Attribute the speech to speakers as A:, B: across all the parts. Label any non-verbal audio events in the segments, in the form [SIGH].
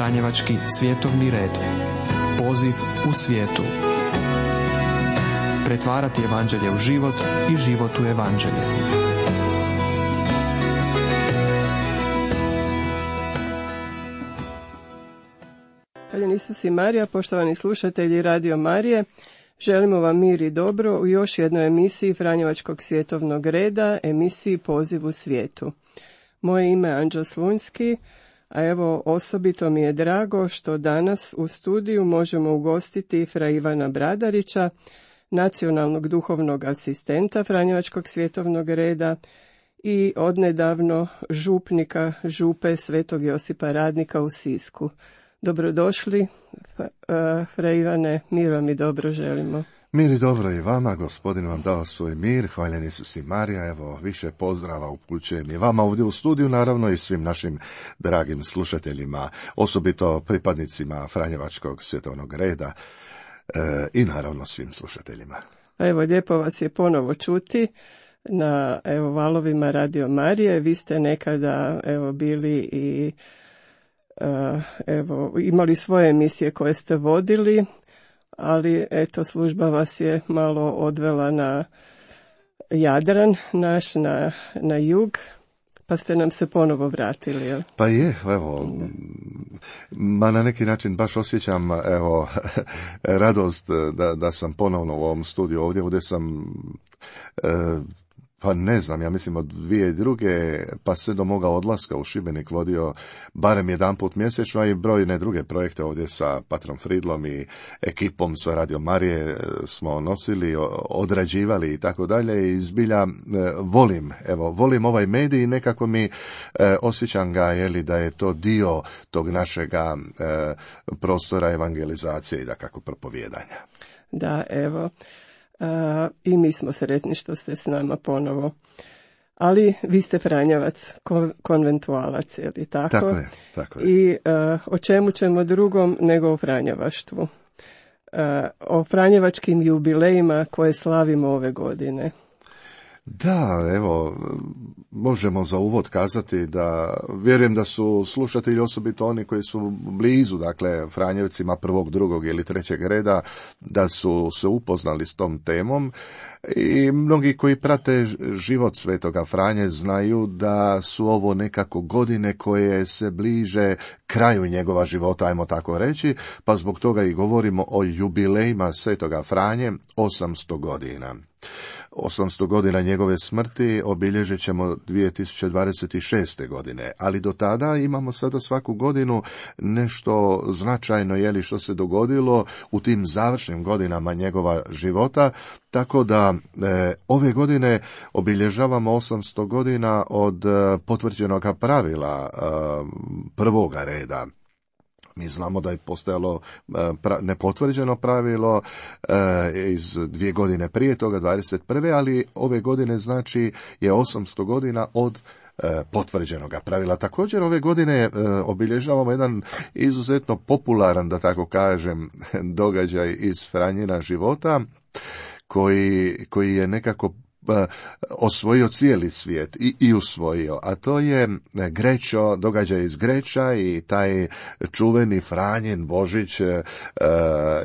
A: Franjevački svjetovni red. Poziv u svijetu. Pretvarati evanđelje u život i život u evanđelje.
B: Hvala Isus i Marija, poštovani slušatelji Radio Marije, želimo vam mir i dobro u još jednoj emisiji Franjevačkog svjetovnog reda, emisiji Poziv u svijetu. Moje ime je Anđel Slunjski, a evo osobito mi je drago što danas u studiju možemo ugostiti Fra Ivana Bradarića, nacionalnog duhovnog asistenta Franjevačkog svjetovnog reda i odnedavno župnika župe Svetog Josipa Radnika u Sisku. Dobrodošli, Fra Ivane, mir vam i dobro želimo.
C: Mir i dobro i vama, gospodin vam dao svoj mir, hvaljeni su si Marija, evo više pozdrava upućujem i vama ovdje u studiju, naravno i svim našim dragim slušateljima, osobito pripadnicima Franjevačkog svjetovnog reda e, i naravno svim slušateljima.
B: Evo, lijepo vas je ponovo čuti na evo, valovima Radio Marije, vi ste nekada evo, bili i e, evo, imali svoje emisije koje ste vodili, ali eto služba vas je malo odvela na Jadran naš, na, na jug, pa ste nam se ponovo vratili, jel?
C: Pa je, evo, ma na neki način baš osjećam, evo, [LAUGHS] radost da, da sam ponovno u ovom studiju ovdje, ovdje sam e, pa ne znam, ja mislim od dvije druge, pa sve do moga odlaska u Šibenik vodio barem jedan put mjesečno, i brojne druge projekte ovdje sa Patrom Fridlom i ekipom sa Radio Marije e, smo nosili, odrađivali i tako dalje i zbilja e, volim, evo, volim ovaj medij i nekako mi e, osjećam ga, jeli, da je to dio tog našega prostora evangelizacije i da kako propovjedanja.
B: Da, evo, i mi smo sretni što ste s nama ponovo. Ali vi ste Franjavac, konventualac, je li tako?
C: Tako je, tako je.
B: I o čemu ćemo drugom nego o Franjavaštvu. o Franjevačkim jubilejima koje slavimo ove godine.
C: Da, evo, možemo za uvod kazati da vjerujem da su slušatelji osobito oni koji su blizu, dakle, Franjevcima prvog, drugog ili trećeg reda, da su se upoznali s tom temom i mnogi koji prate život svetoga Franje znaju da su ovo nekako godine koje se bliže kraju njegova života, ajmo tako reći, pa zbog toga i govorimo o jubilejima svetoga Franje 800 godina. 800 godina njegove smrti obilježit ćemo 2026. godine, ali do tada imamo sada svaku godinu nešto značajno jeli što se dogodilo u tim završnim godinama njegova života, tako da e, ove godine obilježavamo 800 godina od e, potvrđenog pravila e, prvoga reda mi znamo da je postojalo e, nepotvrđeno pravilo e, iz dvije godine prije toga, 21. ali ove godine znači je 800 godina od e, potvrđenog pravila. Također ove godine obilježavamo jedan izuzetno popularan, da tako kažem, [LAUGHS] događaj iz Franjina života, koji, koji je nekako osvojio cijeli svijet i, i usvojio, a to je Grećo, događaj iz Greća i taj čuveni Franjen Božić e,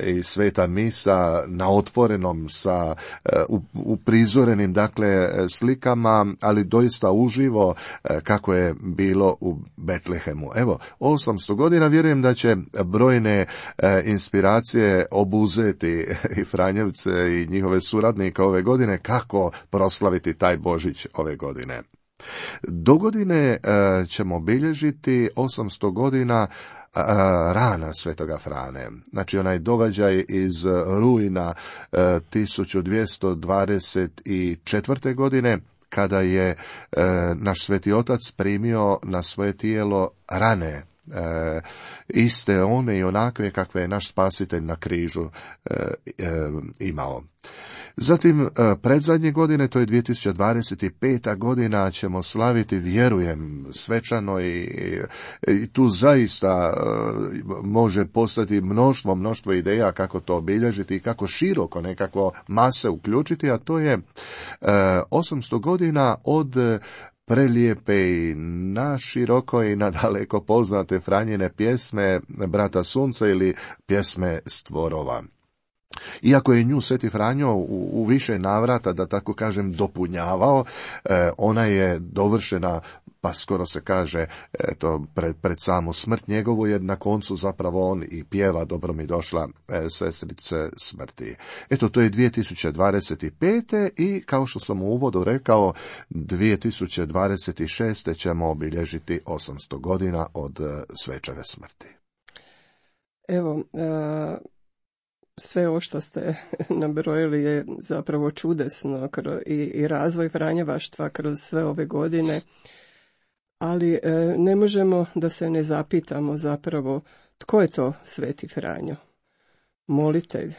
C: i Sveta Misa na otvorenom sa e, u, prizorenim dakle slikama, ali doista uživo e, kako je bilo u Betlehemu. Evo, 800 godina vjerujem da će brojne inspiracije obuzeti [LAUGHS] i Franjevce i njihove suradnike ove godine kako proslaviti taj Božić ove godine. Do godine e, ćemo bilježiti 800 godina e, rana Svetoga Frane. Znači onaj događaj iz rujna 1224. E, godine kada je naš sveti otac primio na svoje tijelo rane iste one i onakve kakve je naš spasitelj na križu imao. Zatim, e, predzadnje godine, to je 2025. godina, ćemo slaviti, vjerujem, svečano i, i tu zaista e, može postati mnoštvo, mnoštvo ideja kako to obilježiti i kako široko nekako mase uključiti, a to je 800 e, godina od prelijepe i na široko i na daleko poznate Franjine pjesme Brata Sunca ili pjesme Stvorova. Iako je nju Sveti Franjo u, u više navrata, da tako kažem, dopunjavao, e, ona je dovršena pa skoro se kaže eto, pred, pred samu smrt njegovu, jer na koncu zapravo on i pjeva Dobro mi došla e, sestrice smrti. Eto, to je 2025. i kao što sam u uvodu rekao, 2026. ćemo obilježiti 800 godina od e, svečave smrti.
B: Evo, e, sve ovo što ste [LAUGHS] nabrojili je zapravo čudesno i, i razvoj Franjevaštva kroz sve ove godine ali e, ne možemo da se ne zapitamo zapravo tko je to Sveti Franjo. Molitelj.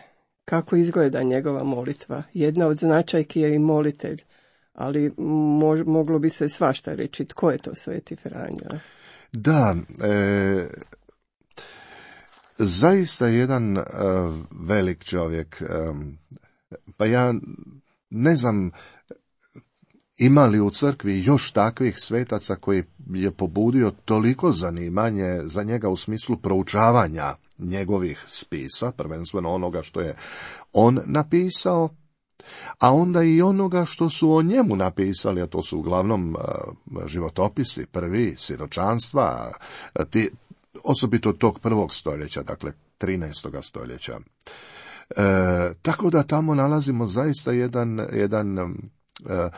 B: Kako izgleda njegova molitva? Jedna od značajki je i molitelj, ali moglo bi se svašta reći tko je to Sveti Franjo.
C: Da, e, zaista jedan e, velik čovjek. E, pa ja ne znam ima li u crkvi još takvih svetaca koji je pobudio toliko zanimanje za njega u smislu proučavanja njegovih spisa, prvenstveno onoga što je on napisao, a onda i onoga što su o njemu napisali, a to su uglavnom životopisi, prvi, siročanstva, ti, osobito tog prvog stoljeća, dakle 13. stoljeća. E, tako da tamo nalazimo zaista jedan, jedan E,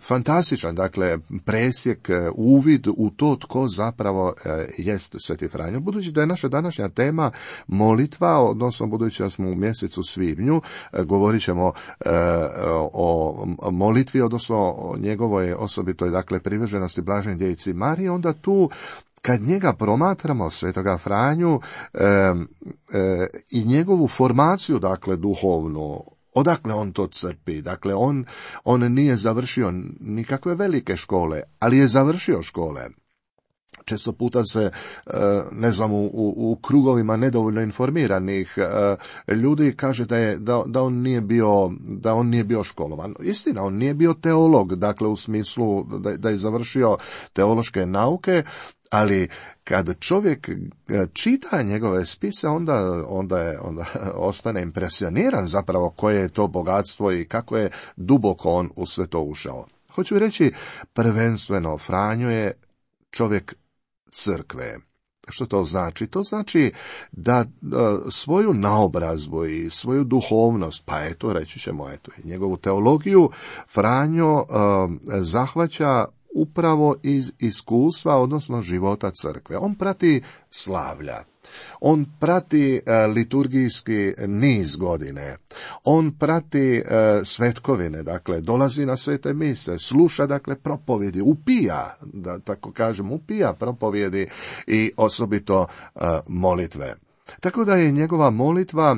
C: fantastičan, dakle, presjek, e, uvid u to tko zapravo e, jest Sveti Franjo. Budući da je naša današnja tema molitva, odnosno budući da smo u mjesecu svibnju, govorit ćemo o molitvi, odnosno o njegovoj osobitoj, dakle, privrženosti blaženj djejici Marije, onda tu kad njega promatramo, svetoga Franju, i njegovu formaciju, dakle, duhovnu, Odakle on to crpi? Dakle, on, on nije završio nikakve velike škole, ali je završio škole. Često puta se, e, ne znam, u, u krugovima nedovoljno informiranih e, ljudi kaže da, je, da, da, on nije bio, da on nije bio školovan. Istina, on nije bio teolog, dakle u smislu da, da je završio teološke nauke, ali kad čovjek e, čita njegove spise, onda, onda, je, onda [LAUGHS] ostane impresioniran zapravo koje je to bogatstvo i kako je duboko on u sve to ušao. Hoću reći, prvenstveno Franjo je čovjek crkve. Što to znači? To znači da e, svoju naobrazbu i svoju duhovnost, pa eto, reći ćemo, eto, njegovu teologiju, Franjo e, zahvaća upravo iz iskustva, odnosno života crkve. On prati slavlja. On prati e, liturgijski niz godine. On prati e, svetkovine, dakle, dolazi na svete mise, sluša, dakle, propovjedi, upija, da tako kažem, upija propovjedi i osobito e, molitve. Tako da je njegova molitva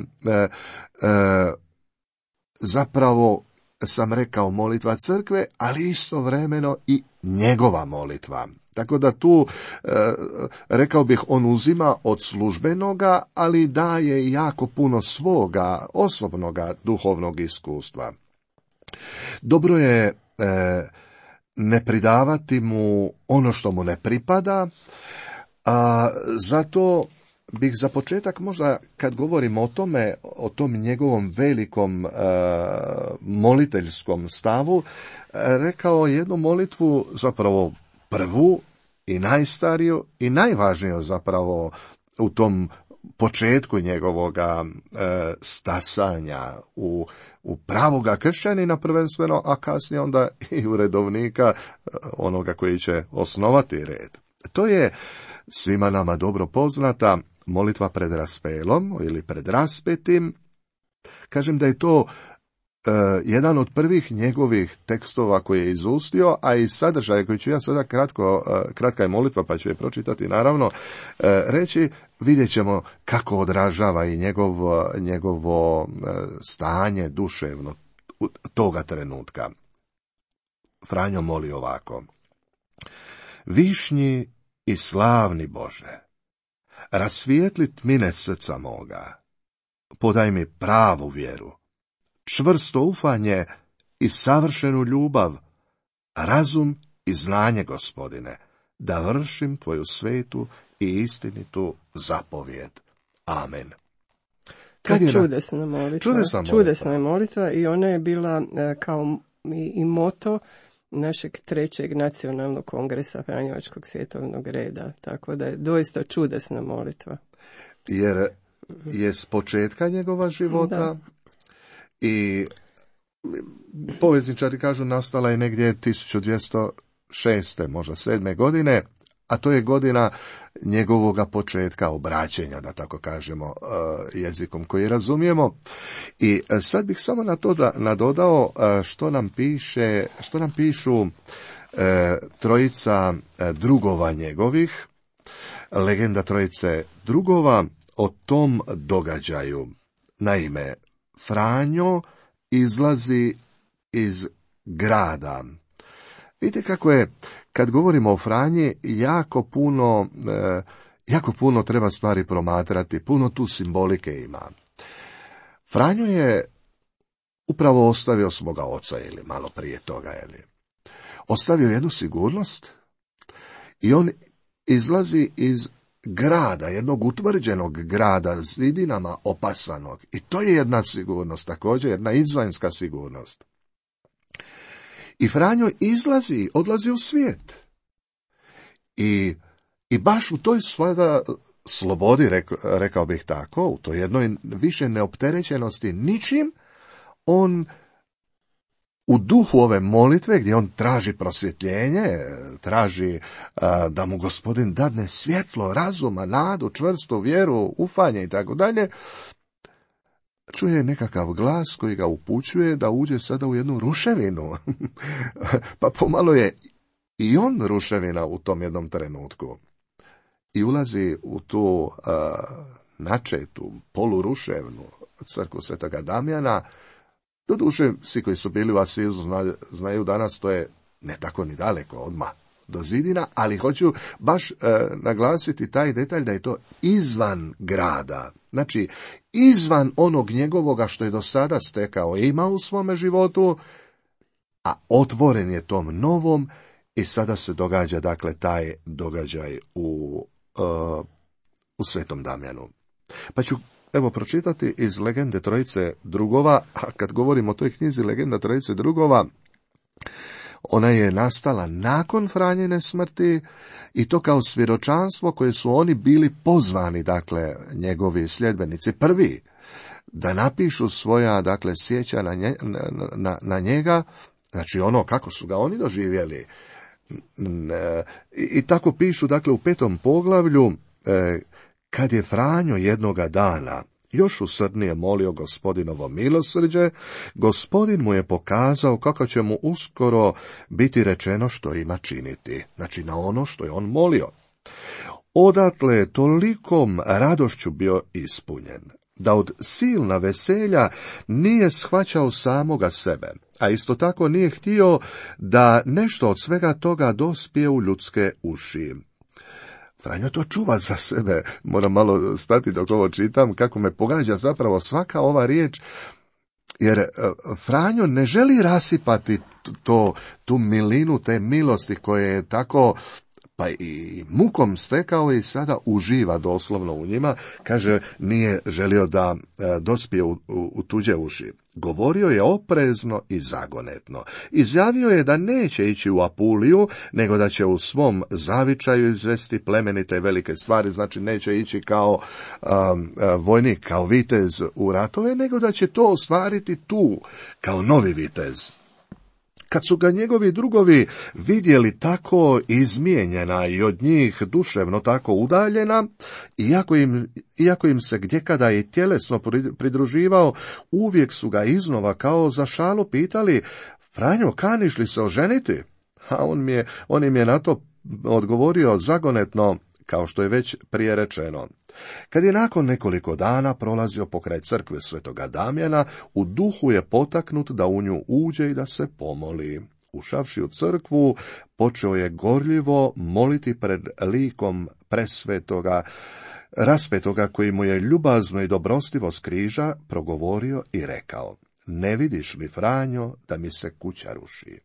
C: zapravo sam rekao molitva crkve, ali istovremeno i njegova molitva. Tako da tu, e, rekao bih, on uzima od službenoga, ali daje jako puno svoga osobnoga duhovnog iskustva. Dobro je e, ne pridavati mu ono što mu ne pripada, a zato bih za početak možda kad govorim o tome, o tom njegovom velikom e, moliteljskom stavu, rekao jednu molitvu, zapravo prvu i najstariju i najvažniju zapravo u tom početku njegovoga e, stasanja u, u pravoga kršćanina prvenstveno, a kasnije onda i u redovnika e, onoga koji će osnovati red. To je svima nama dobro poznata molitva pred raspelom ili pred raspetim. Kažem da je to e, jedan od prvih njegovih tekstova koje je izustio, a i sadržaj koji ću ja sada kratko, e, kratka je molitva pa ću je pročitati naravno, e, reći vidjet ćemo kako odražava i njegov, njegovo stanje duševno toga trenutka. Franjo moli ovako. Višnji i slavni Bože, rasvijetlit mine srca moga. Podaj mi pravu vjeru, čvrsto ufanje i savršenu ljubav, razum i znanje, gospodine, da vršim tvoju svetu i istinitu zapovjed. Amen.
B: Kad je čudesna molitva. Čudesna, molitva. čudesna je molitva i ona je bila e, kao i, i moto našeg trećeg nacionalnog kongresa Franjevačkog svjetovnog reda. Tako da je doista čudesna molitva.
C: Jer je s početka njegova života i povezničari kažu nastala je negdje 1206. možda sedme godine, a to je godina njegovoga početka obraćenja, da tako kažemo, e, jezikom koji razumijemo. I e, sad bih samo na to da nadodao e, što nam piše, što nam pišu trojica drugova njegovih, legenda trojice drugova o tom događaju. Naime, Franjo izlazi iz grada. Vidite kako je, kad govorimo o Franji, jako puno, e, jako puno treba stvari promatrati, puno tu simbolike ima. Franjo je upravo ostavio svoga oca, ili malo prije toga, ili ostavio jednu sigurnost i on izlazi iz grada, jednog utvrđenog grada, zidinama opasanog. I to je jedna sigurnost, također jedna izvanjska sigurnost. I Franjo izlazi, odlazi u svijet. I, i baš u toj svojada slobodi, rekao bih tako, u toj jednoj više neopterećenosti ničim, on u duhu ove molitve gdje on traži prosvjetljenje, traži da mu gospodin dadne svjetlo, razuma, nadu, čvrstu vjeru, ufanje i tako dalje, čuje nekakav glas koji ga upućuje da uđe sada u jednu ruševinu. [LAUGHS] pa pomalo je i on ruševina u tom jednom trenutku. I ulazi u tu načetu, poluruševnu crku Svetoga Damjana, Doduše, svi koji su bili u Asizu znaju danas, to je ne tako ni daleko, odmah do zidina, ali hoću baš e, naglasiti taj detalj da je to izvan grada. Znači, izvan onog njegovoga što je do sada stekao i imao u svome životu, a otvoren je tom novom i sada se događa dakle taj događaj u, e, u Svetom Damjanu. Pa ću evo pročitati iz legende Trojice drugova, a kad govorimo o toj knjizi Legenda Trojice drugova, ona je nastala nakon Franjene smrti i to kao svjedočanstvo koje su oni bili pozvani, dakle, njegovi sljedbenici, prvi, da napišu svoja, dakle, sjeća na, nje, na, na njega, znači ono kako su ga oni doživjeli. I, i tako pišu, dakle, u petom poglavlju, e, kad je Franjo jednoga dana još usrdnije molio gospodinovo milosrđe, gospodin mu je pokazao kako će mu uskoro biti rečeno što ima činiti, znači na ono što je on molio. Odatle je tolikom radošću bio ispunjen, da od silna veselja nije shvaćao samoga sebe, a isto tako nije htio da nešto od svega toga dospije u ljudske uši. Franjo to čuva za sebe. Moram malo stati dok ovo čitam, kako me pogađa zapravo svaka ova riječ, jer e, Franjo ne želi rasipati to, tu milinu te milosti koje je tako pa i mukom stekao i sada uživa doslovno u njima, kaže nije želio da e, dospije u, u, tuđe uši. Govorio je oprezno i zagonetno. Izjavio je da neće ići u Apuliju, nego da će u svom zavičaju izvesti plemenite velike stvari, znači neće ići kao um, vojnik, kao vitez u ratove, nego da će to ostvariti tu, kao novi vitez. Kad su ga njegovi drugovi vidjeli tako izmijenjena i od njih duševno tako udaljena, iako im, iako im se gdjekada i tjelesno pridruživao, uvijek su ga iznova kao za šalu pitali, Franjo, kaniš li se oženiti? A on, mi je, on im je na to odgovorio zagonetno, kao što je već prije rečeno. Kad je nakon nekoliko dana prolazio pokraj crkve svetoga Damjana, u duhu je potaknut da u nju uđe i da se pomoli. Ušavši u crkvu, počeo je gorljivo moliti pred likom presvetoga, raspetoga koji mu je ljubazno i dobrostivo skriža, progovorio i rekao, ne vidiš li, Franjo, da mi se kuća ruši?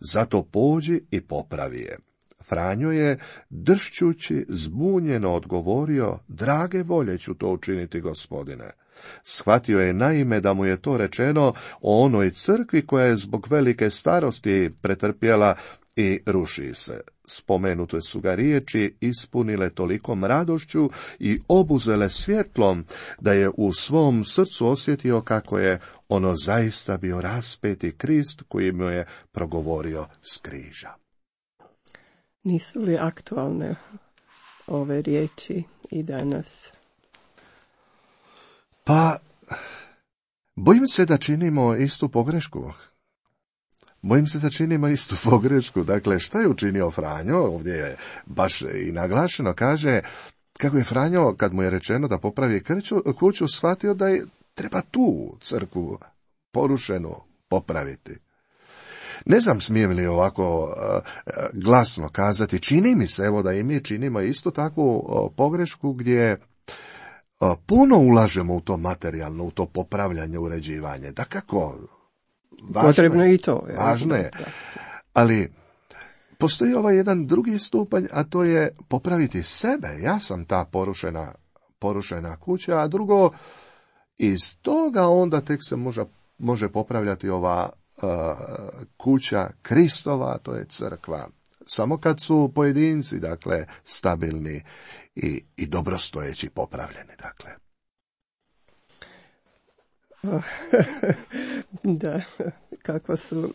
C: Zato pođi i popravi je. Franjo je, dršćući, zbunjeno odgovorio, drage volje ću to učiniti, gospodine. Shvatio je naime da mu je to rečeno o onoj crkvi koja je zbog velike starosti pretrpjela i ruši se. Spomenute su ga riječi ispunile tolikom radošću i obuzele svjetlom, da je u svom srcu osjetio kako je ono zaista bio raspeti Krist koji mu je progovorio s križa.
B: Nisu li aktualne ove riječi i danas?
C: Pa, bojim se da činimo istu pogrešku. Bojim se da činimo istu [LAUGHS] pogrešku. Dakle, šta je učinio Franjo? Ovdje je baš i naglašeno, kaže kako je Franjo, kad mu je rečeno da popravi krću, kuću, shvatio da je treba tu crku porušenu popraviti. Ne znam smijem li ovako glasno kazati, čini mi se evo da i mi činimo istu takvu pogrešku gdje puno ulažemo u to materijalno, u to popravljanje, uređivanje. Da kako?
B: Važno Potrebno je, i to.
C: Je. Važno je. Ali postoji ovaj jedan drugi stupanj, a to je popraviti sebe. Ja sam ta porušena, porušena kuća, a drugo, iz toga onda tek se može, može popravljati ova kuća Kristova, to je crkva. Samo kad su pojedinci, dakle, stabilni i, i dobrostojeći popravljeni, dakle. [LAUGHS]
B: da, kako su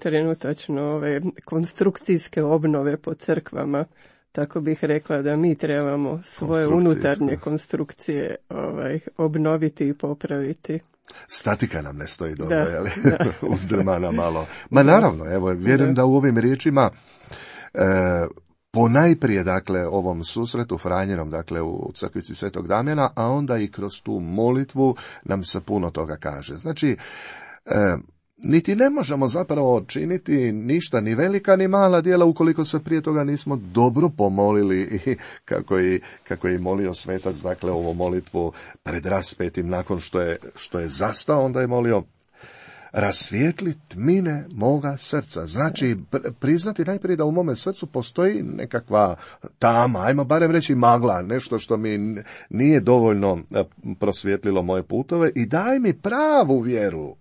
B: trenutačno ove konstrukcijske obnove po crkvama, tako bih rekla da mi trebamo svoje unutarnje konstrukcije ovaj, obnoviti i popraviti.
C: Statika nam ne stoji dobro, jel? [LAUGHS] Uzdrmana malo. Ma naravno, evo, vjerujem da. u ovim riječima e, ponajprije, dakle, ovom susretu Franjenom, dakle, u crkvici Svetog Damjana, a onda i kroz tu molitvu nam se puno toga kaže. Znači, e, niti ne možemo zapravo činiti ništa, ni velika ni mala djela, ukoliko se prije toga nismo dobro pomolili i kako je, kako je molio svetac, dakle, ovo molitvu pred raspetim, nakon što je, što je zastao, onda je molio rasvijetli tmine moga srca. Znači, priznati najprije da u mome srcu postoji nekakva tama, ajmo barem reći magla, nešto što mi nije dovoljno e, prosvjetlilo moje putove i daj mi pravu vjeru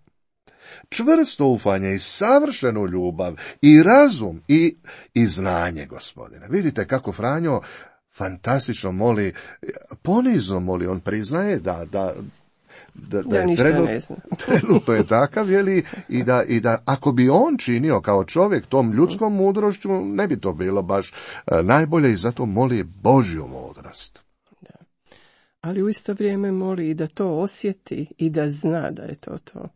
C: čvrsto ufanje i savršenu ljubav i razum i, i znanje, gospodine. Vidite kako Franjo fantastično moli, ponizno moli, on priznaje da, da,
B: da, da je [LAUGHS]
C: trenutno je takav, jeli, i da, i da ako bi on činio kao čovjek tom ljudskom mudrošću, ne bi to bilo baš e, najbolje i zato moli Božju mudrost.
B: Da. Ali u isto vrijeme moli i da to osjeti i da zna da je to to.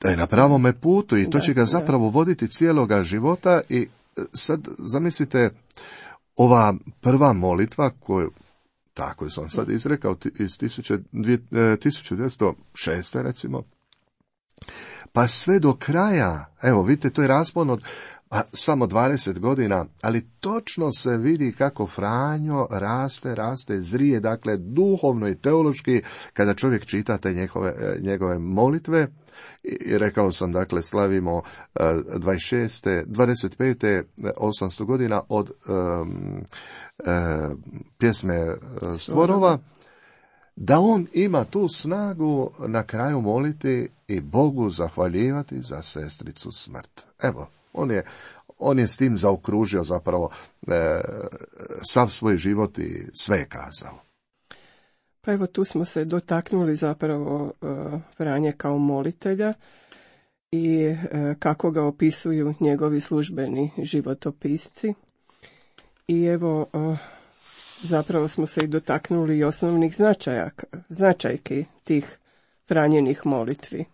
C: Da je na pravome putu i to će ga zapravo voditi cijeloga života i e, sad zamislite ova prva molitva koju tako sam sad izrekao iz 1906. E, recimo, pa sve do kraja, evo vidite, to je raspon od a, samo 20 godina, ali točno se vidi kako Franjo raste, raste, zrije, dakle duhovno i teološki, kada čovjek čita te njegove, e, njegove molitve, i rekao sam, dakle, slavimo 26. 25. 800 godina od um, pjesme e, stvorova, da on ima tu snagu na kraju moliti i Bogu zahvaljivati za sestricu smrt. Evo, on je, on je s tim zaokružio zapravo e, sav svoj život i sve je kazao.
B: Pa evo tu smo se dotaknuli zapravo e, Franje kao molitelja i e, kako ga opisuju njegovi službeni životopisci. I evo e, zapravo smo se i dotaknuli i osnovnih značajaka, značajki tih Franjenih molitvi.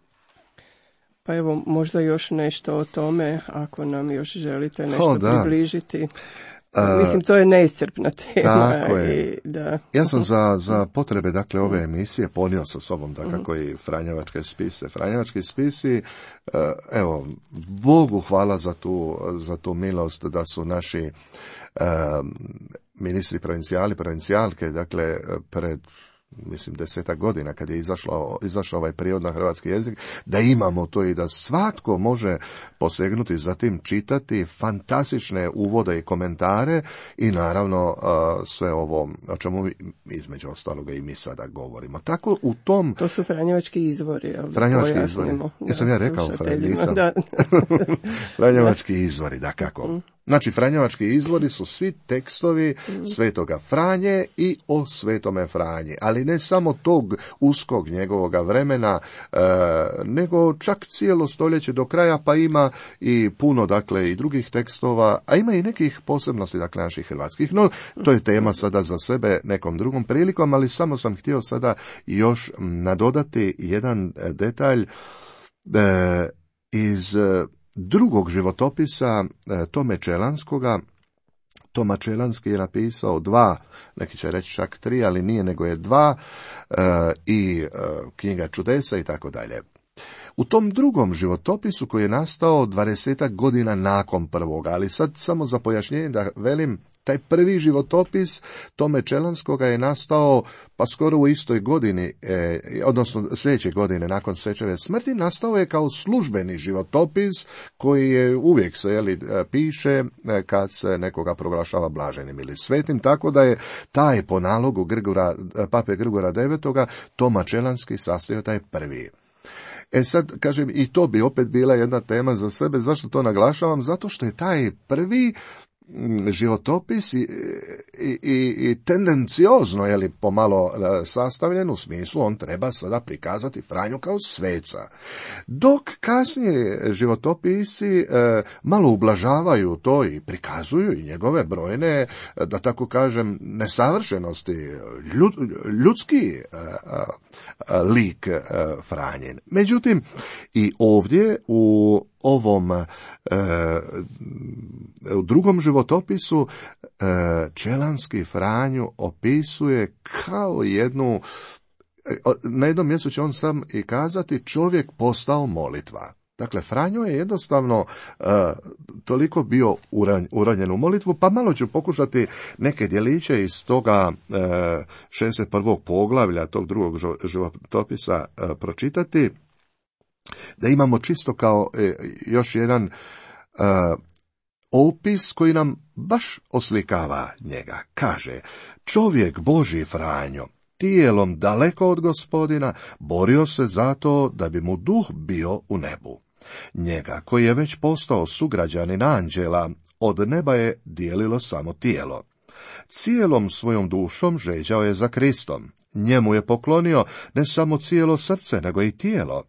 B: Pa evo možda još nešto o tome ako nam još želite nešto približiti. Mislim, to je neiscrpna tema.
C: Tako je. da. Ja sam za, za potrebe dakle, ove emisije ponio sa sobom da kako i Franjevačke spise. Franjevački spisi, e, evo, Bogu hvala za tu, za tu milost da su naši e, ministri provincijali, provincijalke, dakle, pred mislim desetak godina kad je izašlo, izašao ovaj prijevod na hrvatski jezik, da imamo to i da svatko može posegnuti za tim čitati fantastične uvode i komentare i naravno sve ovo o čemu mi, između ostaloga i mi sada govorimo. Tako u tom...
B: To su Franjevački izvori. Jel?
C: Franjevački izvori. Jesam ja rekao [LAUGHS] Franjevački izvori, da kako. Znači, Franjevački izvori su svi tekstovi mm. svetoga Franje i o svetome Franji, ali ne samo tog uskog njegovoga vremena, e, nego čak cijelo stoljeće do kraja, pa ima i puno, dakle, i drugih tekstova, a ima i nekih posebnosti, dakle, naših hrvatskih, no to je tema sada za sebe nekom drugom prilikom, ali samo sam htio sada još nadodati jedan detalj e, iz drugog životopisa e, Tome Čelanskoga, Toma Čelanski je napisao dva, neki će reći čak tri, ali nije nego je dva, e, i e, knjiga čudesa i tako dalje. U tom drugom životopisu koji je nastao dvadesetak godina nakon prvoga, ali sad samo za pojašnjenje da velim, taj prvi životopis Tome Čelanskoga je nastao pa skoro u istoj godini, e, odnosno sljedeće godine nakon Sečeve smrti, nastao je kao službeni životopis koji je uvijek se jeli, e, piše e, kad se nekoga proglašava blaženim ili svetim, tako da je taj po nalogu Grgura, pape Grgora IX. Toma Čelanski sastojao taj prvi. E sad, kažem, i to bi opet bila jedna tema za sebe. Zašto to naglašavam? Zato što je taj prvi životopis i, i, i tendenciozno je li pomalo e, sastavljen u smislu on treba sada prikazati Franju kao sveca. Dok kasnije životopisi e, malo ublažavaju to i prikazuju i njegove brojne, da tako kažem, nesavršenosti, ljudski e, lik Franjen. Međutim, i ovdje u ovom e, u drugom životopisu e, Čelanski Franju opisuje kao jednu e, na jednom mjestu će on sam i kazati čovjek postao molitva. Dakle, Franjo je jednostavno toliko bio uranjen u molitvu, pa malo ću pokušati neke djeliće iz toga uh, 61. poglavlja tog drugog životopisa pročitati da imamo čisto kao e, još jedan e, opis koji nam baš oslikava njega. Kaže, čovjek Boži Franjo, tijelom daleko od gospodina, borio se zato da bi mu duh bio u nebu. Njega, koji je već postao sugrađanin anđela, od neba je dijelilo samo tijelo. Cijelom svojom dušom žeđao je za Kristom. Njemu je poklonio ne samo cijelo srce, nego i tijelo.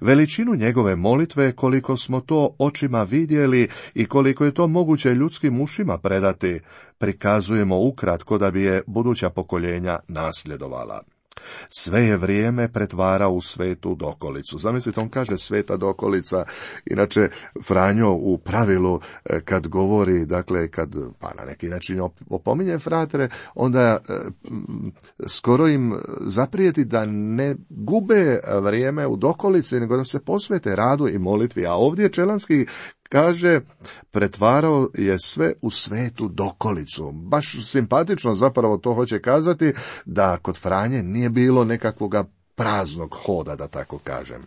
C: Veličinu njegove molitve koliko smo to očima vidjeli i koliko je to moguće ljudskim ušima predati, prikazujemo ukratko da bi je buduća pokoljenja nasljedovala. Sve je vrijeme pretvara u svetu dokolicu. Zamislite, on kaže sveta dokolica, inače Franjo u pravilu e, kad govori, dakle, kad pa na neki način opominje fratere, onda e, skoro im zaprijeti da ne gube vrijeme u dokolici, nego da se posvete radu i molitvi. A ovdje Čelanski Kaže, pretvarao je sve u svetu dokolicu. Baš simpatično zapravo to hoće kazati da kod Franje nije bilo nekakvoga praznog hoda, da tako kažem.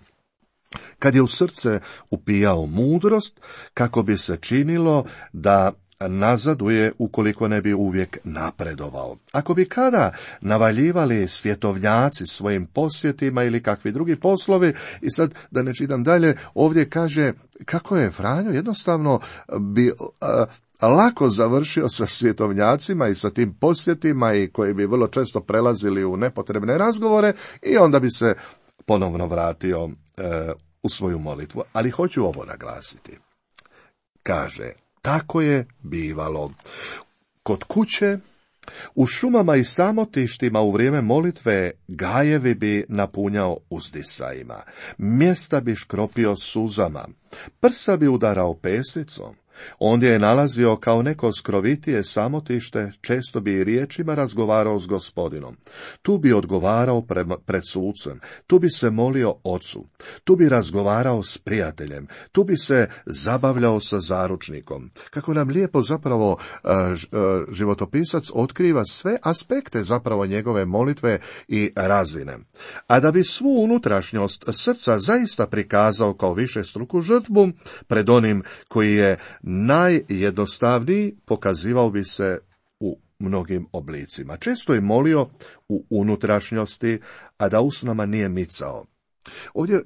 C: Kad je u srce upijao mudrost, kako bi se činilo da nazaduje ukoliko ne bi uvijek napredovao. Ako bi kada navaljivali svjetovnjaci svojim posjetima ili kakvi drugi poslovi, i sad da ne čitam dalje, ovdje kaže kako je Franjo jednostavno bi lako završio sa svjetovnjacima i sa tim posjetima i koji bi vrlo često prelazili u nepotrebne razgovore i onda bi se ponovno vratio e, u svoju molitvu. Ali hoću ovo naglasiti. Kaže, tako je bivalo. Kod kuće, u šumama i samotištima u vrijeme molitve gajevi bi napunjao uzdisajima, mjesta bi škropio suzama, prsa bi udarao pesnicom, Ondje je nalazio kao neko skrovitije samotište, često bi i riječima razgovarao s gospodinom. Tu bi odgovarao pred sucem, tu bi se molio ocu, tu bi razgovarao s prijateljem, tu bi se zabavljao sa zaručnikom. Kako nam lijepo zapravo e, e, životopisac otkriva sve aspekte zapravo njegove molitve i razine. A da bi svu unutrašnjost srca zaista prikazao kao više struku žrtvu pred onim koji je najjednostavniji pokazivao bi se u mnogim oblicima. Često je molio u unutrašnjosti, a da usnama nije micao. Ovdje e,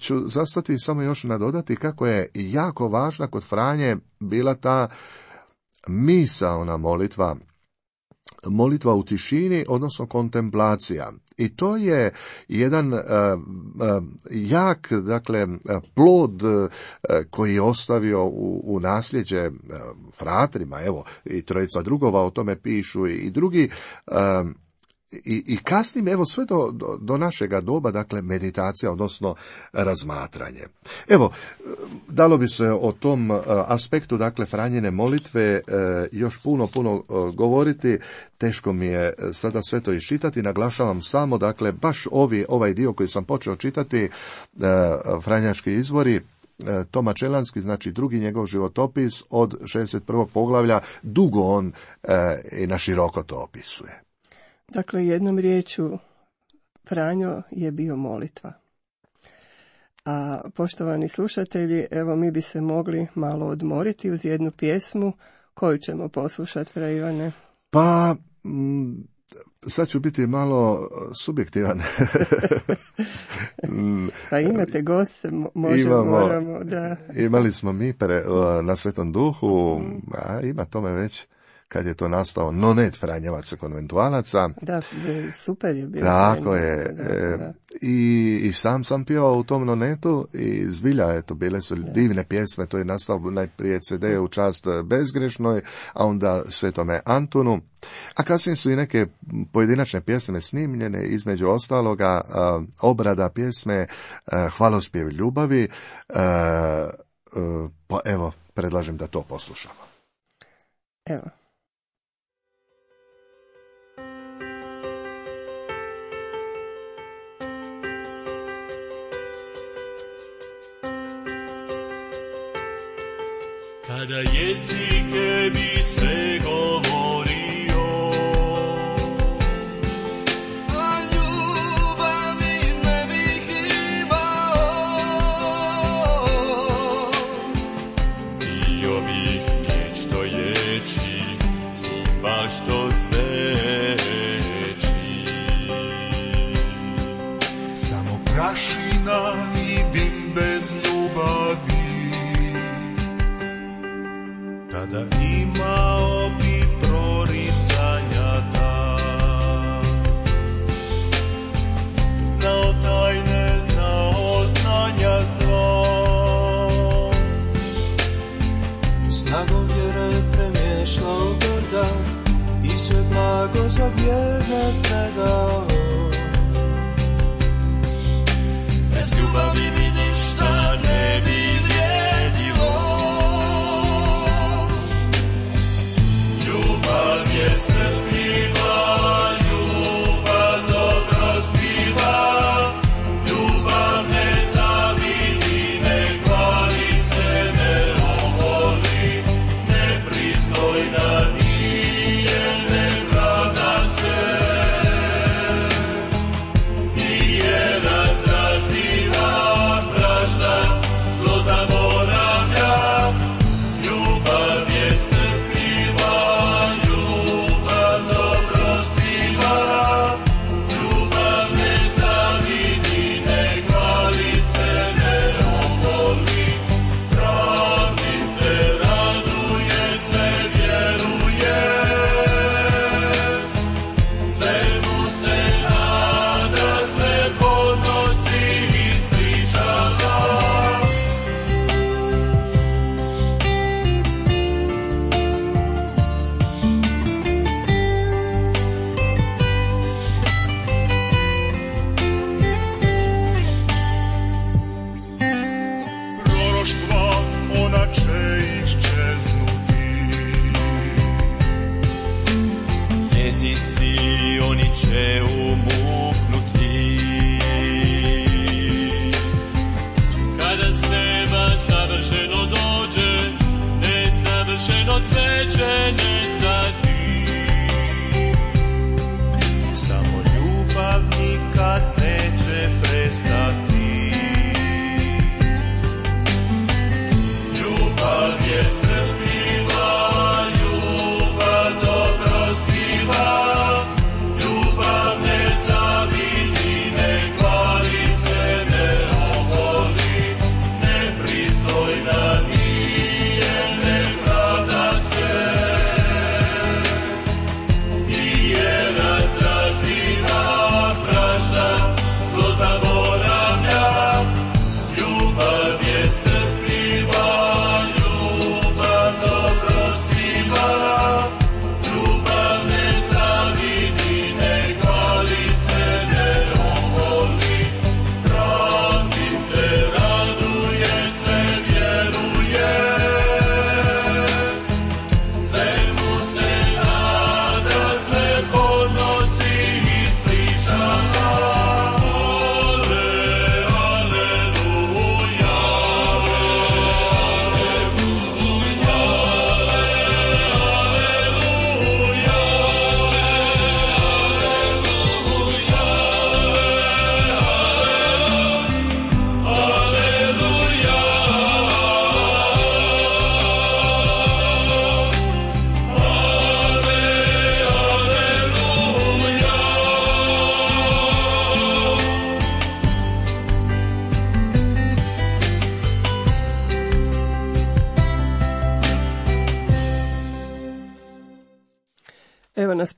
C: ću zastati samo još nadodati kako je jako važna kod Franje bila ta misaona molitva, molitva u tišini, odnosno kontemplacija. I to je jedan uh, uh, jak, dakle, plod uh, koji je ostavio u, u nasljeđe fratrima, evo, i trojica drugova o tome pišu i drugi i, i kasnim, evo sve do, do, do našega doba, dakle meditacija, odnosno razmatranje. Evo, dalo bi se o tom e, aspektu, dakle Franjine molitve e, još puno, puno e, govoriti, teško mi je sada sve to iščitati, naglašavam samo, dakle, baš ovi, ovaj dio koji sam počeo čitati, Franjaški izvori, Toma Čelanski, znači drugi njegov životopis od 61. poglavlja, dugo on i na široko to opisuje.
B: Dakle, jednom riječu Franjo je bio molitva. A poštovani slušatelji, evo mi bi se mogli malo odmoriti uz jednu pjesmu koju ćemo poslušati, Fra Ivane.
C: Pa, mm, sad ću biti malo subjektivan. [LAUGHS]
B: pa imate goste, možemo, moramo, da.
C: Imali smo mi pre, na Svetom duhu, a ima tome već kad je to nastao nonet Franjevaca konventualaca.
B: Da, super je bilo.
C: Tako je. E, I, I sam sam pjevao u tom nonetu i zbilja, eto, bile su divne pjesme, to je nastao najprije CD u čast bezgrešnoj, a onda svetome Antunu. A kasnije su i neke pojedinačne pjesme snimljene, između ostaloga obrada pjesme Hvalospjev ljubavi, pa evo, predlažem da to poslušamo.
B: Evo.
D: Kada jezik ne bi sve govorio kada imao bi proricanja ta. Znao tajne, znao znanja svo. Snagom vjere premješao brda i sve blago za vjerne predao.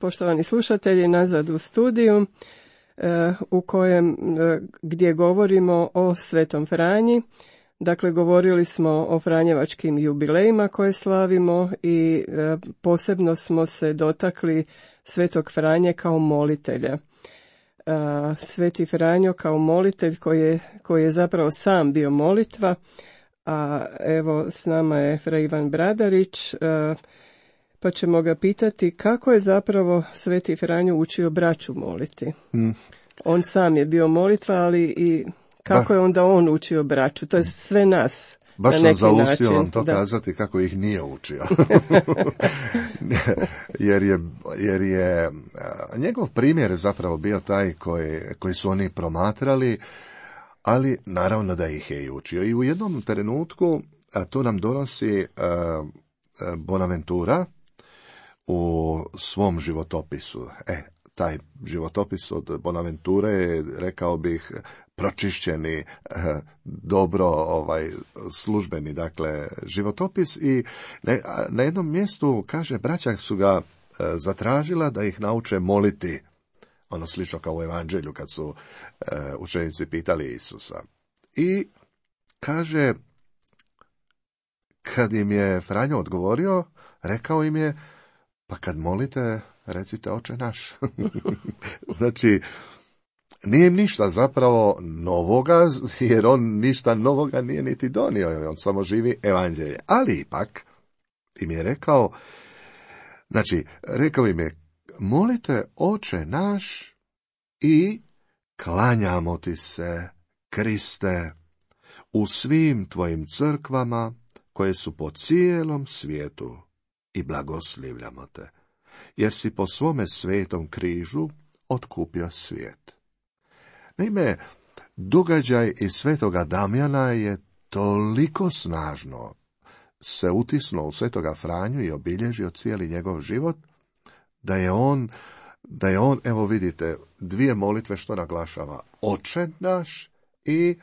B: Poštovani slušatelji nazad u studiju e, u kojem e, gdje govorimo o Svetom Franji. Dakle, govorili smo o Franjevačkim jubilejima koje slavimo i e, posebno smo se dotakli Svetog Franje kao molitelja. Sveti Franjo kao molitelj koji je, koji je zapravo sam bio molitva, a evo s nama je Fra Ivan Bradarić, pa ćemo ga pitati kako je zapravo Sveti Franjo učio braću moliti. On sam je bio molitva, ali i kako
C: Da.
B: je onda on učio braću, to je sve nas.
C: Baš sam zaustio vam to
B: Da.
C: kazati kako ih nije učio. [LAUGHS] jer je, jer je a, njegov primjer je zapravo bio taj koji, koji su oni promatrali, ali naravno da ih je i učio. I u jednom trenutku a, to nam donosi a, a, Bonaventura u svom životopisu. E, taj životopis od Bonaventure je, rekao bih, pročišćeni, eh, dobro ovaj službeni, dakle, životopis i na, jednom mjestu, kaže, braća su ga eh, zatražila da ih nauče moliti, ono slično kao u evanđelju kad su eh, učenici pitali Isusa. I kaže, kad im je Franjo odgovorio, rekao im je, pa kad molite, recite oče naš. [LAUGHS] znači, nije im ništa zapravo novoga, jer on ništa novoga nije niti donio, on samo živi evanđelje. Ali ipak, im je rekao, znači, rekao im je, molite oče naš i klanjamo ti se, Kriste, u svim tvojim crkvama koje su po cijelom svijetu i blagoslivljamo te, jer si po svome svetom križu otkupio svijet. Naime, događaj iz svetoga Damjana je toliko snažno se utisnuo u svetoga Franju i obilježio cijeli njegov život, da je on, da je on, evo vidite, dvije molitve što naglašava, oče naš i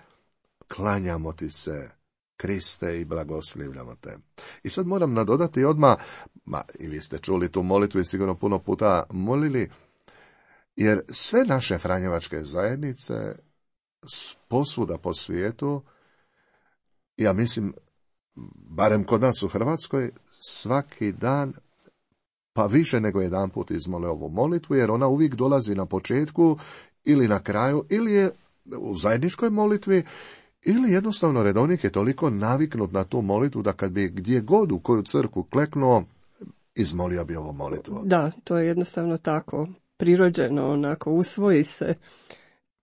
C: klanjamo ti se, Kriste i blagoslivljamo te. I sad moram nadodati odmah, ma i vi ste čuli tu molitvu i sigurno puno puta molili, jer sve naše franjevačke zajednice posvuda po svijetu, ja mislim, barem kod nas u Hrvatskoj, svaki dan pa više nego jedan put izmole ovu molitvu, jer ona uvijek dolazi na početku ili na kraju, ili je u zajedničkoj molitvi, ili jednostavno redovnik je toliko naviknut na tu molitvu da kad bi gdje god u koju crku kleknuo, izmolio bi ovu molitvu.
B: Da, to je jednostavno tako. prirođeno onako usvoji se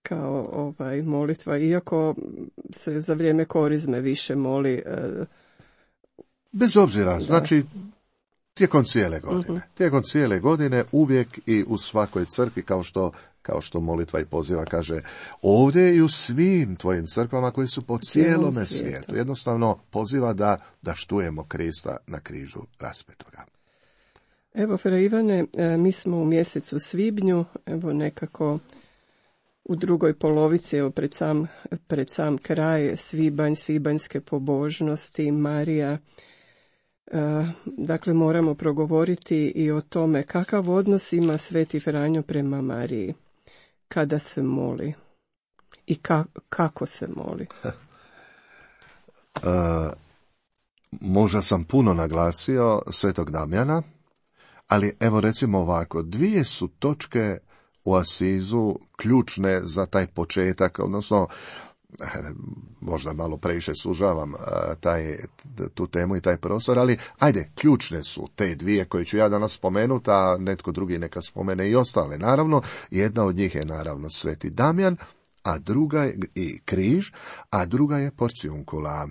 B: kao ovaj molitva, iako se za vrijeme korizme više moli. E,
C: Bez obzira, znači tijekom cijele godine. Mhm. Tijekom cijele godine uvijek i u svakoj crkvi kao što kao što molitva i poziva kaže, ovdje i u svim tvojim crkvama koji su po cijelome svijetu. Jednostavno poziva da, da štujemo Krista na križu raspetoga.
B: Evo, Fra Ivane, e, mi smo u mjesecu svibnju, evo nekako u drugoj polovici, evo pred sam, pred sam kraj, svibanj, svibanjske pobožnosti, Marija, e, Dakle, moramo progovoriti i o tome kakav odnos ima Sveti Franjo prema Mariji kada se moli i kako se moli.
C: Uh, [LAUGHS] možda sam puno naglasio Svetog Damjana, ali evo recimo ovako, dvije su točke u Asizu ključne za taj početak, odnosno [LAUGHS] možda malo previše sužavam taj, tu temu i taj prostor, ali ajde, ključne su te dvije koje ću ja danas spomenuti, a netko drugi neka spomene i ostale. Naravno, jedna od njih je naravno Sveti Damjan, a druga je i križ, a druga je porcijunkula.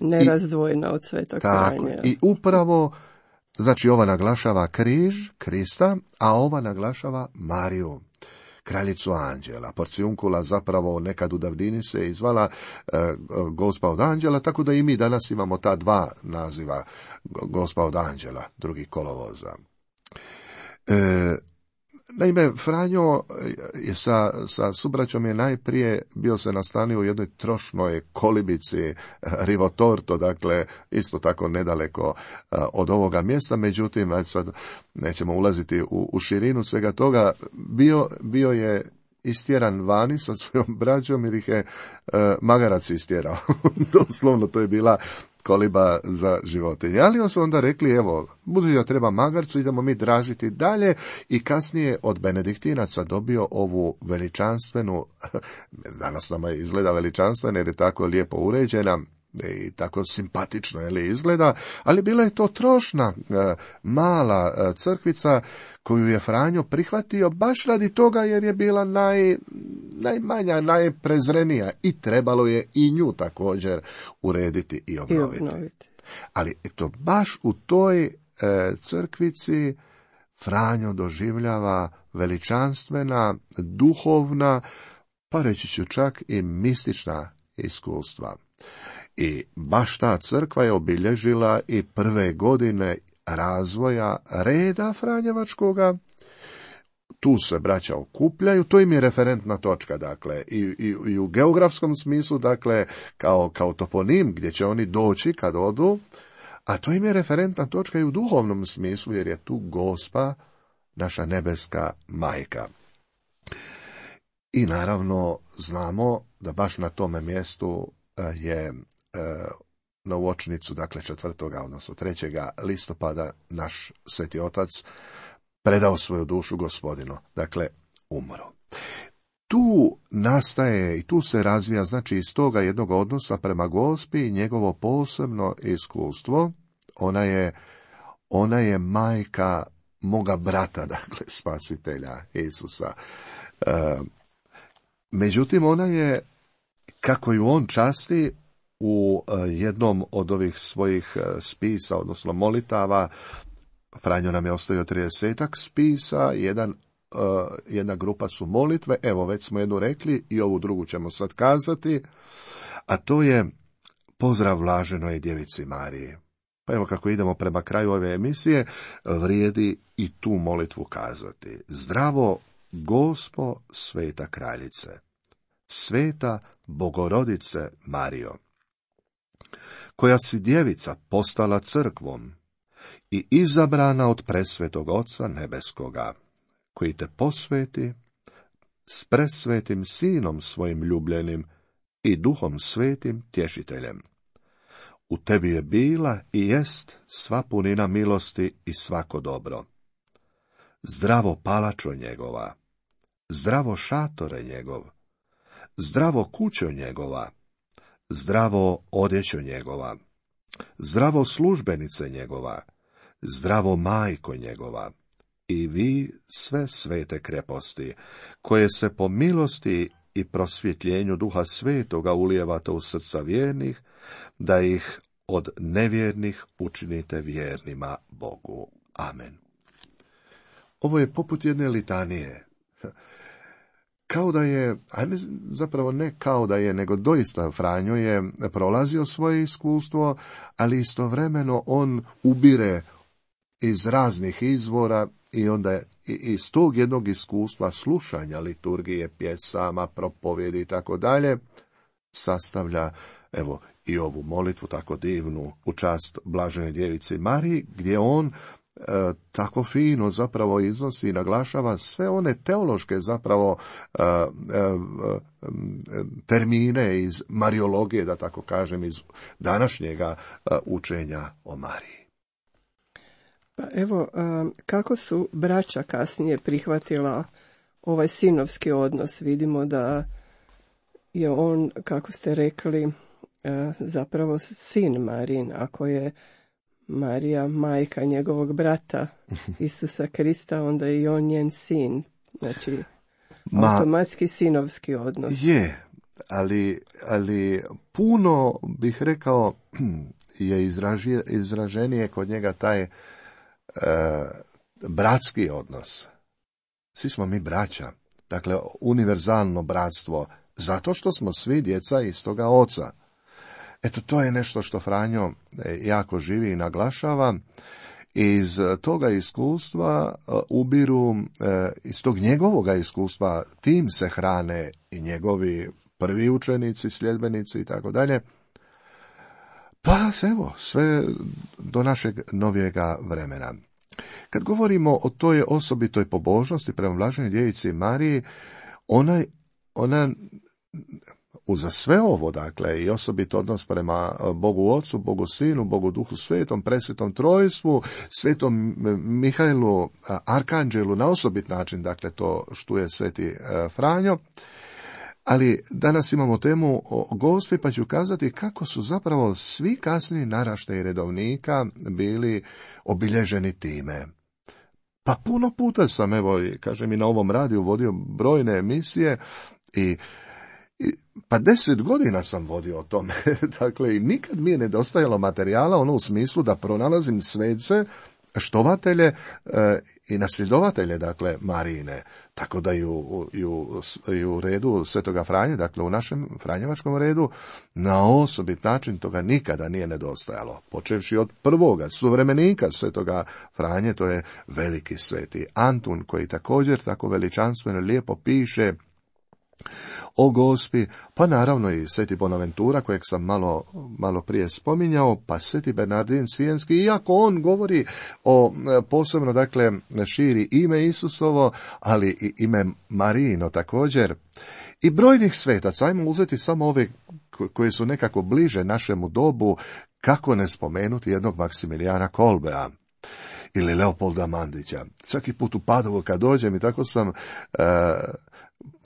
B: Nerazdvojena od sveta
C: Tako, i upravo Znači ova naglašava križ, Krista, a ova naglašava Mariju, kraljicu anđela. Porcijunkula zapravo nekad u davdini se izvala e, gospa od anđela, tako da i mi danas imamo ta dva naziva, gospa od anđela, drugi kolovoza. E, Naime, Franjo je sa, sa subraćom je najprije bio se nastanio u jednoj trošnoj kolibici Rivotorto, dakle isto tako nedaleko od ovoga mjesta, međutim, sad nećemo ulaziti u, u širinu svega toga, bio, bio je istjeran vani sa svojom braćom jer ih je e, magarac istjerao. [LAUGHS] Doslovno to je bila koliba za životinje. Ali on su onda rekli, evo, budući da treba magarcu, idemo mi dražiti dalje i kasnije od benediktinaca dobio ovu veličanstvenu, [LAUGHS] danas nama izgleda veličanstvena jer je tako lijepo uređena, i tako simpatično je li izgleda, ali bila je to trošna e, mala e, crkvica koju je Franjo prihvatio baš radi toga jer je bila naj, najmanja, najprezrenija i trebalo je i nju također urediti i obnoviti. I obnoviti. Ali eto, baš u toj e, crkvici Franjo doživljava veličanstvena, duhovna, pa reći ću čak i mistična iskustva. I baš ta crkva je obilježila i prve godine razvoja reda Franjevačkoga, tu se braća okupljaju, to im je referentna točka, dakle, i, i, i u geografskom smislu, dakle, kao, kao toponim gdje će oni doći kad odu, a to im je referentna točka i u duhovnom smislu, jer je tu gospa, naša nebeska majka. I naravno znamo da baš na tome mjestu e, je na uočnicu, dakle četvrtoga, odnosno trećega listopada, naš sveti otac predao svoju dušu gospodinu, dakle umro. Tu nastaje i tu se razvija, znači iz toga jednog odnosa prema gospi njegovo posebno iskustvo, ona je, ona je majka moga brata, dakle spasitelja Isusa. E, međutim, ona je, kako ju on časti, u e, jednom od ovih svojih e, spisa, odnosno molitava, Franjo nam je ostavio tridesetak spisa, jedan, e, jedna grupa su molitve, evo već smo jednu rekli i ovu drugu ćemo sad kazati, a to je pozdrav vlaženoj djevici Marije. Pa evo kako idemo prema kraju ove emisije, vrijedi i tu molitvu kazati. Zdravo, gospo sveta kraljice, sveta bogorodice Mario koja si djevica postala crkvom i izabrana od presvetog Oca Nebeskoga, koji te posveti s presvetim sinom svojim ljubljenim i duhom svetim tješiteljem. U tebi je bila i jest sva punina milosti i svako dobro. Zdravo palačo njegova, zdravo šatore njegov, zdravo kućo njegova, zdravo odjećo njegova, zdravo službenice njegova, zdravo majko njegova, i vi sve svete kreposti, koje se po milosti i prosvjetljenju duha svetoga ulijevate u srca vjernih, da ih od nevjernih učinite vjernima Bogu. Amen. Ovo je poput jedne litanije. Kao da je, a ne, zapravo ne kao da je, nego doista Franjo je prolazio svoje iskustvo, ali istovremeno on ubire iz raznih izvora i onda iz tog jednog iskustva slušanja liturgije, pjesama, propovjedi i tako dalje, sastavlja evo i ovu molitvu tako divnu u čast blažene djevici Mariji, gdje on tako fino zapravo iznosi i naglašava sve one teološke zapravo e, e, termine iz mariologije, da tako kažem, iz današnjega učenja o Mariji.
B: Pa evo, kako su braća kasnije prihvatila ovaj sinovski odnos? Vidimo da je on, kako ste rekli, zapravo sin Marin, ako je Marija majka njegovog brata Isusa Krista, onda je i on njen sin. Znači, Ma, automatski sinovski odnos.
C: Je, ali, ali puno bih rekao [CLEARS THROAT] je izraži, izraženije kod njega taj e, bratski odnos. Svi smo mi braća. Dakle, univerzalno bratstvo, zato što smo svi djeca istoga oca. Eto, to je nešto što Franjo e, jako živi i naglašava. Iz toga iskustva e, ubiru, e, iz tog njegovoga iskustva, tim se hrane i njegovi prvi učenici, sljedbenici i tako dalje. Pa, evo, sve do našeg novijega vremena. Kad govorimo o toj osobitoj pobožnosti prema vlaženoj djevici Mariji, ona, ona Uza sve ovo, dakle, i osobito odnos prema e, Bogu Ocu, Bogu Sinu, Bogu Duhu Svetom, Presvetom Trojstvu, Svetom Mihajlu, Arkanđelu, na osobit način, dakle, to štuje Sveti e, Franjo. Ali danas imamo temu o gospi, pa ću kazati kako su zapravo svi kasni naraštaji redovnika bili obilježeni time. Pa puno puta sam, evo, kažem i na ovom radiju, vodio brojne emisije i pa deset godina sam vodio o tome, [LAUGHS] dakle i nikad mi je nedostajalo materijala ono u smislu da pronalazim svece, štovatelje e, i nasljedovatelje, dakle, Marine. Tako da i u, i u, i u redu Svetoga Franje, dakle u našem Franjevačkom redu, na osobit način toga nikada nije nedostajalo. Počevši od prvoga suvremenika Svetoga Franje, to je veliki sveti Antun, koji također tako veličanstveno lijepo piše o gospi, pa naravno i Sveti Bonaventura, kojeg sam malo, malo prije spominjao, pa Sveti Bernardin Sijenski, iako on govori o e, posebno, dakle, širi ime Isusovo, ali i ime Marino također, i brojnih svetaca, ajmo uzeti samo ove koji su nekako bliže našemu dobu, kako ne spomenuti jednog Maksimilijana Kolbea ili Leopolda Mandića. Svaki put u Padovu kad dođem i tako sam e,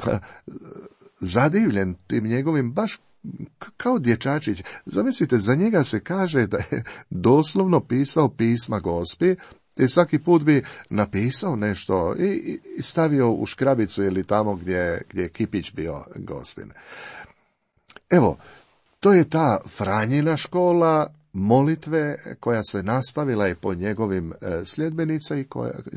C: pa, zadivljen tim njegovim baš kao dječačić. Zamislite, za njega se kaže da je doslovno pisao pisma gospi i svaki put bi napisao nešto i, stavio u škrabicu ili tamo gdje, gdje je kipić bio gospin. Evo, to je ta Franjina škola molitve koja se nastavila i po njegovim e,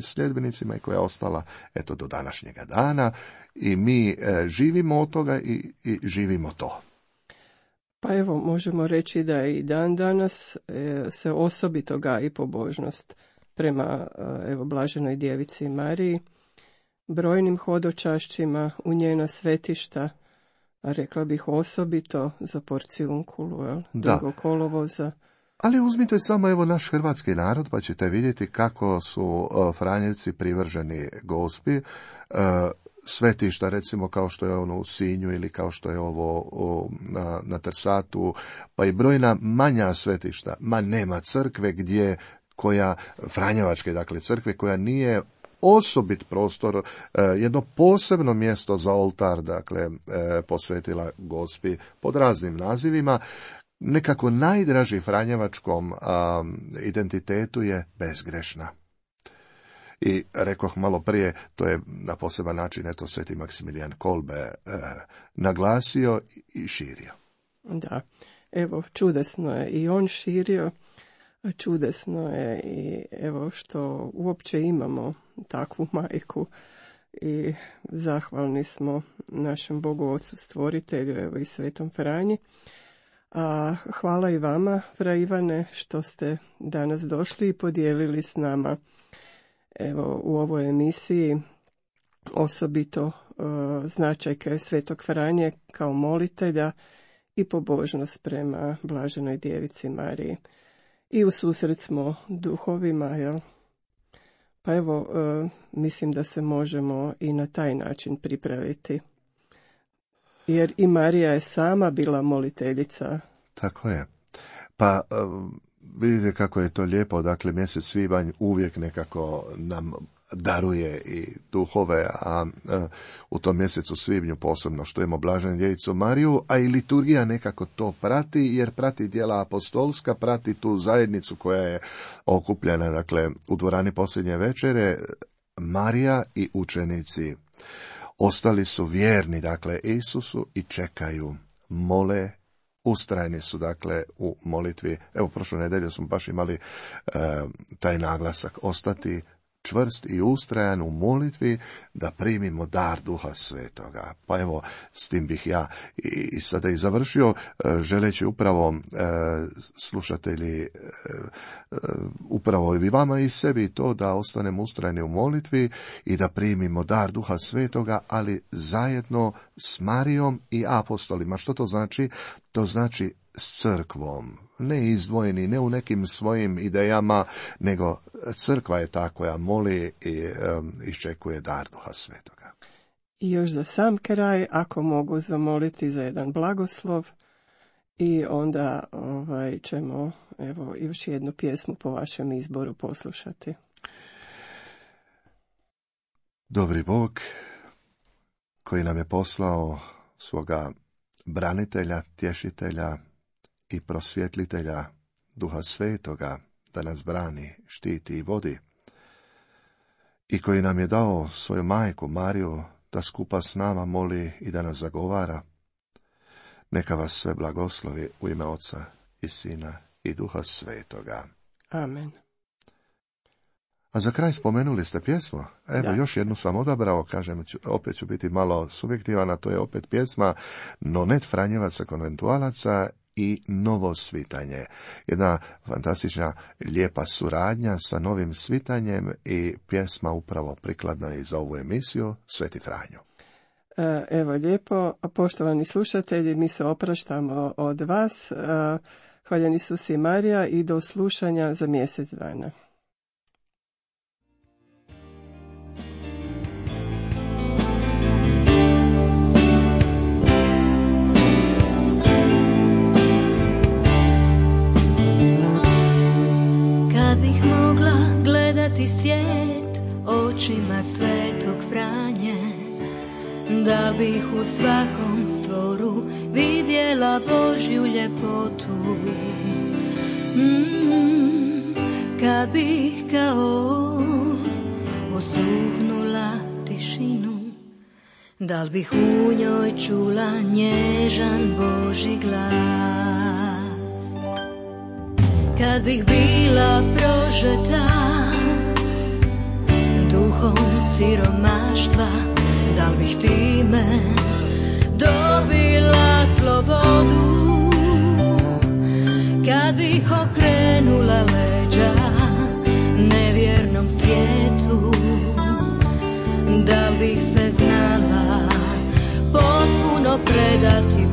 C: sljedbenicima i koja je ostala eto do današnjega dana i mi e, živimo od toga i, i živimo to.
B: Pa evo, možemo reći da i dan danas e, se osobito i pobožnost prema e, evo, blaženoj djevici Mariji, brojnim hodočašćima u njena svetišta, a rekla bih osobito za porcijunkulu, jel? Da. kolovoza.
C: Ali uzmite samo evo naš hrvatski narod, pa ćete vidjeti kako su Franjevci privrženi gospi svetišta, recimo kao što je ono u Sinju ili kao što je ovo na, na Trsatu, pa i brojna manja svetišta, ma nema crkve gdje koja, Franjevačke dakle crkve, koja nije osobit prostor, e, jedno posebno mjesto za oltar, dakle, e, posvetila gospi pod raznim nazivima, nekako najdraži Franjevačkom identitetu je bezgrešna. I rekoh malo prije, to je na poseban način, eto, sveti Maksimilijan Kolbe e, naglasio i širio.
B: Da, evo, čudesno je i on širio, čudesno je i evo što uopće imamo takvu majku i zahvalni smo našem Bogu Otcu Stvoritelju evo i Svetom Franji. A hvala i vama, Fra Ivane, što ste danas došli i podijelili s nama evo u ovoj emisiji osobito uh, značajke Svetog Franje kao molitelja i pobožnost prema Blaženoj Djevici Mariji. I u susret smo duhovima, jel? Pa evo, uh, mislim da se možemo i na taj način pripraviti. Jer i Marija je sama bila moliteljica.
C: Tako je. Pa vidite kako je to lijepo, dakle mjesec svibanj uvijek nekako nam daruje i duhove, a u tom mjesecu svibnju posebno što imamo Blaženu djevicu Mariju, a i liturgija nekako to prati, jer prati dijela apostolska, prati tu zajednicu koja je okupljena, dakle, u dvorani posljednje večere, Marija i učenici. Ostali su vjerni, dakle, Isusu i čekaju, mole ustrajni su dakle u molitvi. Evo, prošlu nedelju smo baš imali e, taj naglasak ostati čvrst i ustrajan u molitvi da primimo dar duha svetoga. Pa evo, s tim bih ja i, sada i završio, e, želeći upravo e, slušatelji e, upravo i vama i sebi to da ostanemo ustrajni u molitvi i da primimo dar duha svetoga, ali zajedno s Marijom i apostolima. Što to znači? To znači s crkvom, ne izdvojeni, ne u nekim svojim idejama, nego crkva je ta koja moli i um, iščekuje dar duha svetoga.
B: I još za sam kraj, ako mogu zamoliti za jedan blagoslov, i onda ovaj, ćemo evo, još jednu pjesmu po vašem izboru poslušati.
C: Dobri Bog, koji nam je poslao svoga branitelja, tješitelja, i prosvjetlitelja duha svetoga da nas brani, štiti i vodi, i koji nam je dao svoju majku Mariju da skupa s nama moli i da nas zagovara, neka vas sve blagoslovi u ime Oca i Sina i Duha Svetoga.
B: Amen.
C: A za kraj spomenuli ste pjesmu. Evo, još jednu sam odabrao, kažem, opet ću biti malo subjektivan, a to je opet pjesma Nonet Franjevaca konventualaca i novo svitanje. Jedna fantastična lijepa suradnja sa novim svitanjem i pjesma upravo prikladna i za ovu emisiju Sveti Franjo.
B: E, evo lijepo, poštovani slušatelji, mi se opraštamo od vas. E, hvaljeni su Marija i do slušanja za mjesec dana.
E: Gledati svijet očima svetog Franje Da bih u svakom stvoru vidjela Božju ljepotu. Mm, Kad bih kao osluhnula tišinu Da li bih u njoj čula nježan Boži glas Kad bih bila prožeta duhom siromaštva Da li bih time dobila slobodu. Kad bih okrenula leđa nevjernom svijetu Da bih se znala potpuno predati